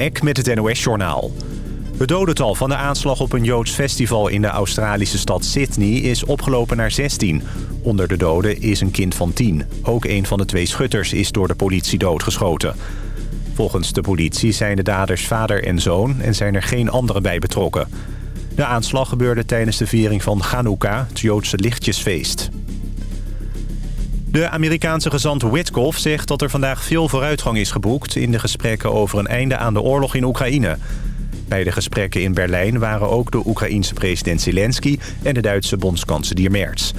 Ek met het NOS-journaal. Het dodental van de aanslag op een Joods festival in de Australische stad Sydney is opgelopen naar 16. Onder de doden is een kind van 10. Ook een van de twee schutters is door de politie doodgeschoten. Volgens de politie zijn de daders vader en zoon en zijn er geen anderen bij betrokken. De aanslag gebeurde tijdens de viering van Hanukkah, het Joodse lichtjesfeest. De Amerikaanse gezant Witkoff zegt dat er vandaag veel vooruitgang is geboekt... in de gesprekken over een einde aan de oorlog in Oekraïne. Bij de gesprekken in Berlijn waren ook de Oekraïense president Zelensky... en de Duitse bondskanselier Merz.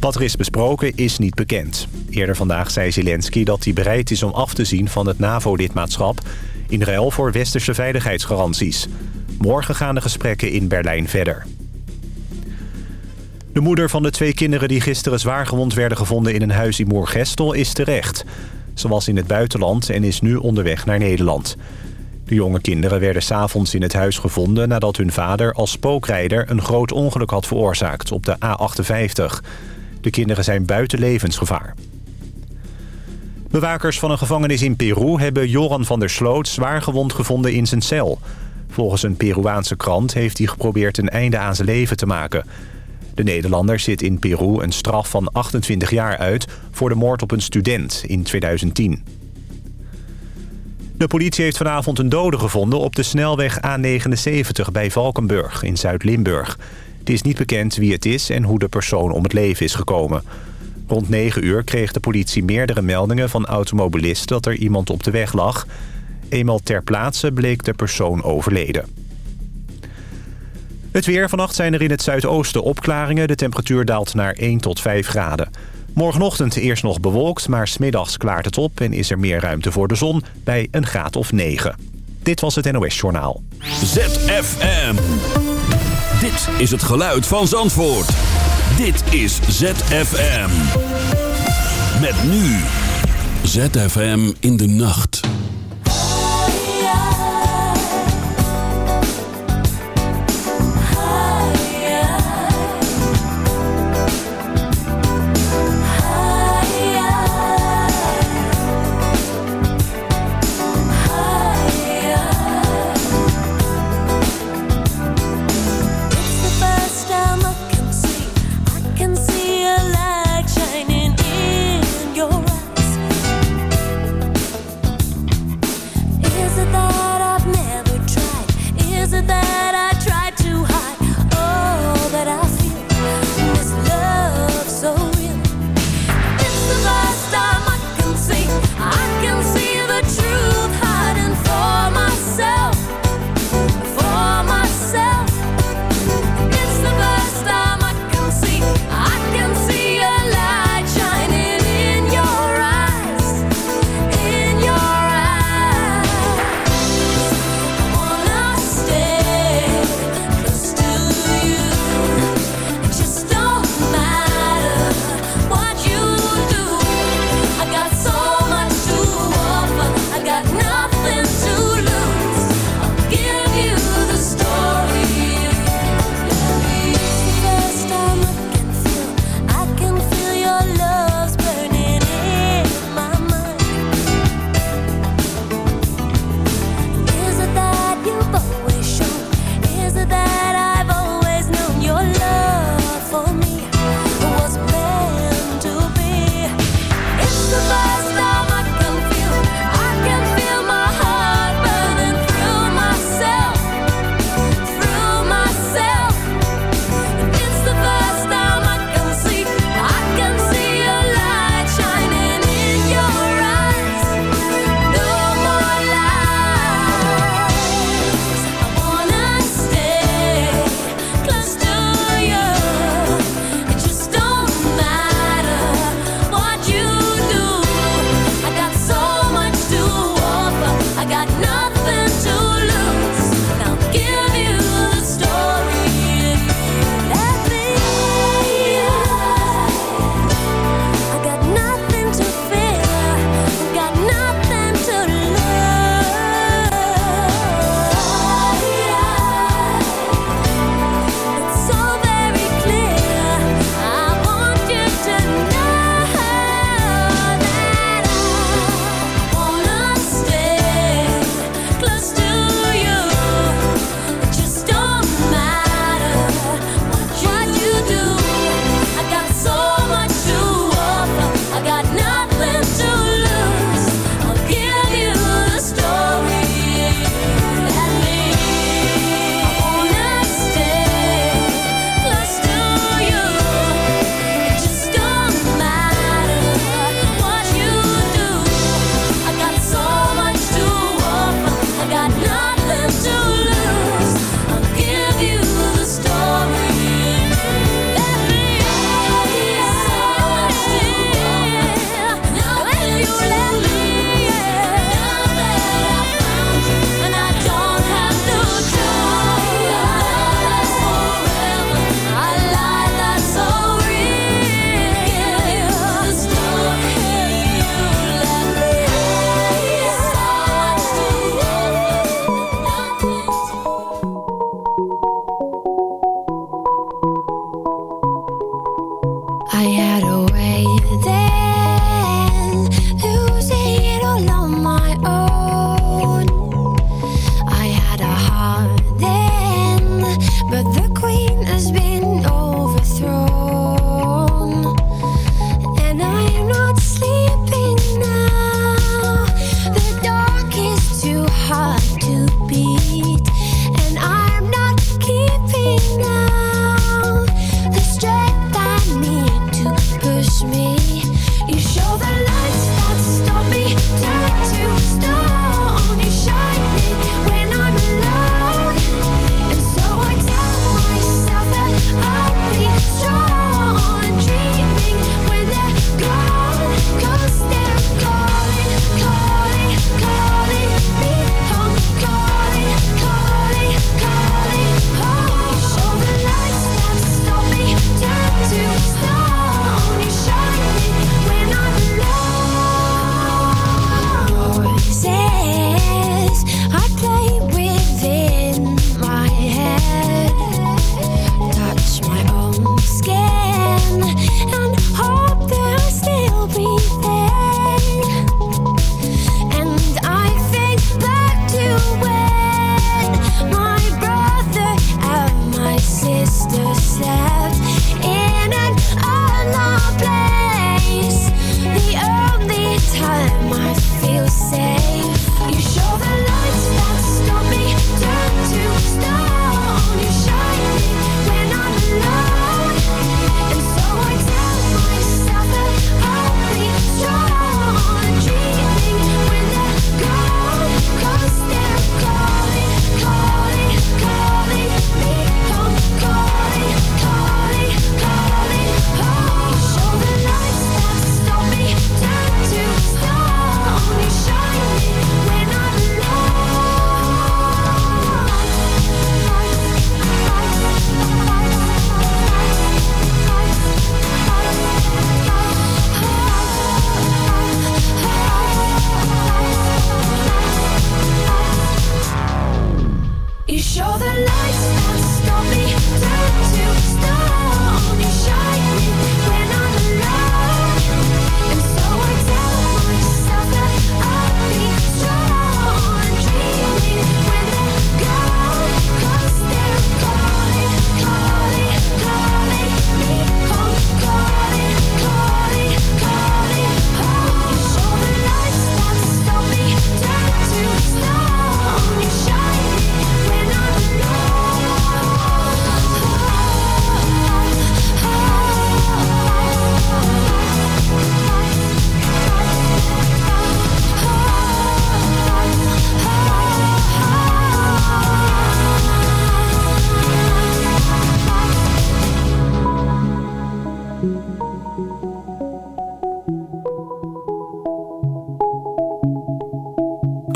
Wat er is besproken is niet bekend. Eerder vandaag zei Zelensky dat hij bereid is om af te zien van het NAVO-lidmaatschap... in ruil voor westerse veiligheidsgaranties. Morgen gaan de gesprekken in Berlijn verder. De moeder van de twee kinderen die gisteren zwaargewond werden gevonden in een huis in Moergestel is terecht. Ze was in het buitenland en is nu onderweg naar Nederland. De jonge kinderen werden s'avonds in het huis gevonden nadat hun vader als spookrijder een groot ongeluk had veroorzaakt op de A58. De kinderen zijn buiten levensgevaar. Bewakers van een gevangenis in Peru hebben Joran van der Sloot zwaargewond gevonden in zijn cel. Volgens een Peruaanse krant heeft hij geprobeerd een einde aan zijn leven te maken... De Nederlander zit in Peru een straf van 28 jaar uit... voor de moord op een student in 2010. De politie heeft vanavond een dode gevonden op de snelweg A79 bij Valkenburg in Zuid-Limburg. Het is niet bekend wie het is en hoe de persoon om het leven is gekomen. Rond 9 uur kreeg de politie meerdere meldingen van automobilisten dat er iemand op de weg lag. Eenmaal ter plaatse bleek de persoon overleden. Het weer. Vannacht zijn er in het zuidoosten opklaringen. De temperatuur daalt naar 1 tot 5 graden. Morgenochtend eerst nog bewolkt, maar smiddags klaart het op... en is er meer ruimte voor de zon bij een graad of 9. Dit was het NOS Journaal. ZFM. Dit is het geluid van Zandvoort. Dit is ZFM. Met nu. ZFM in de nacht.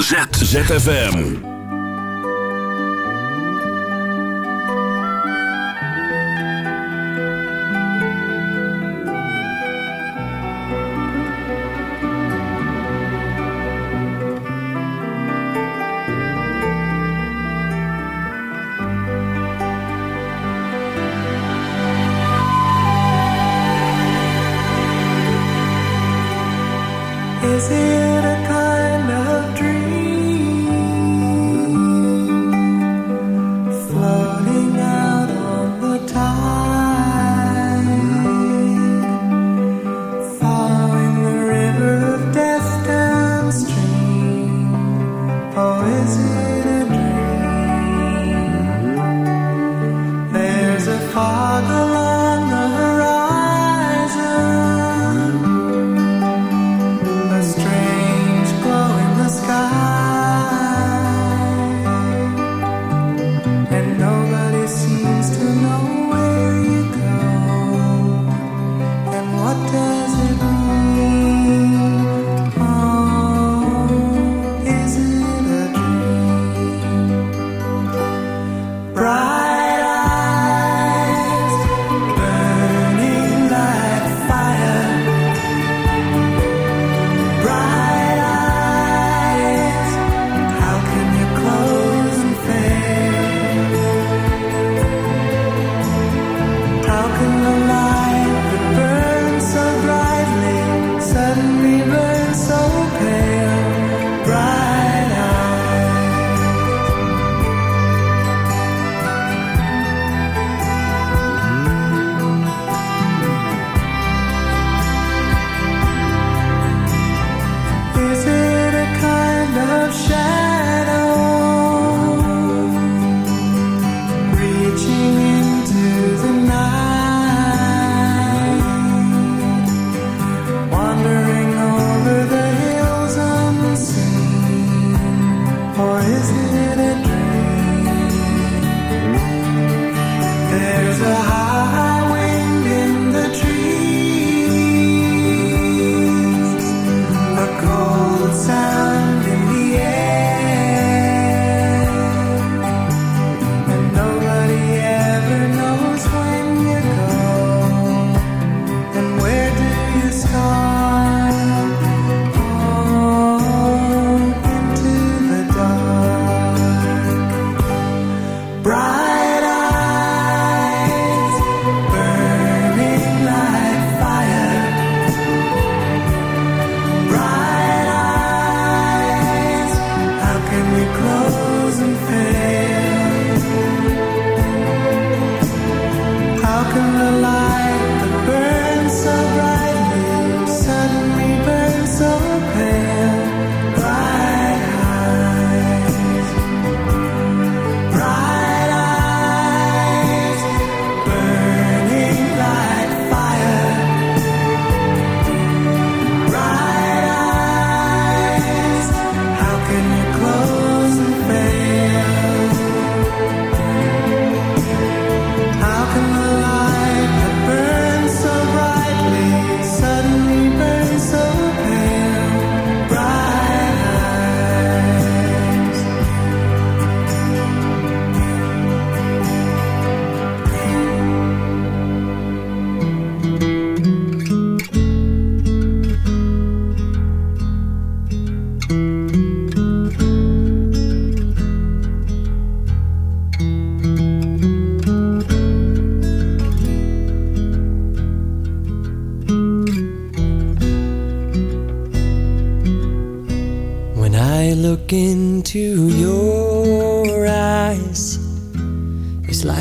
ZFM.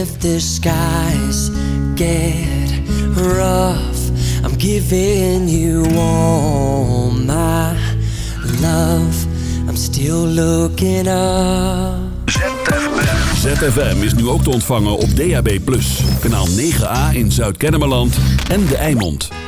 If skies get rough. I'm giving you all my love. I'm still looking up. ZFM is nu ook te ontvangen op DAB+. Kanaal 9A in Zuid-Kennemerland en De Eimond.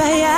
Een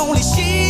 用力吸。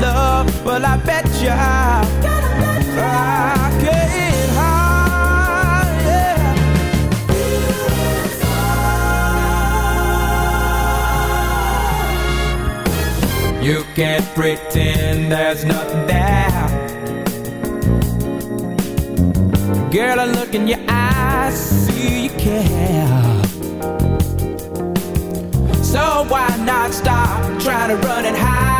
Love. Well, I bet ya. I. You can't pretend there's nothing there. Girl, I look in your eyes, see you care. So why not stop trying to run and hide?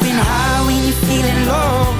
been high when you're feeling low.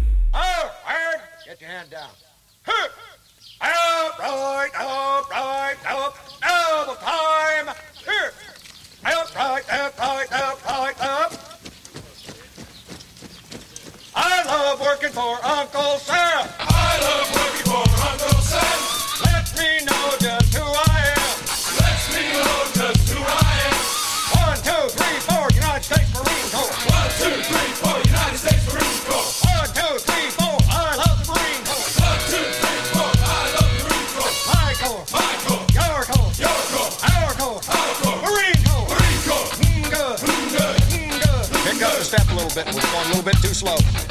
bit was going a little bit too slow.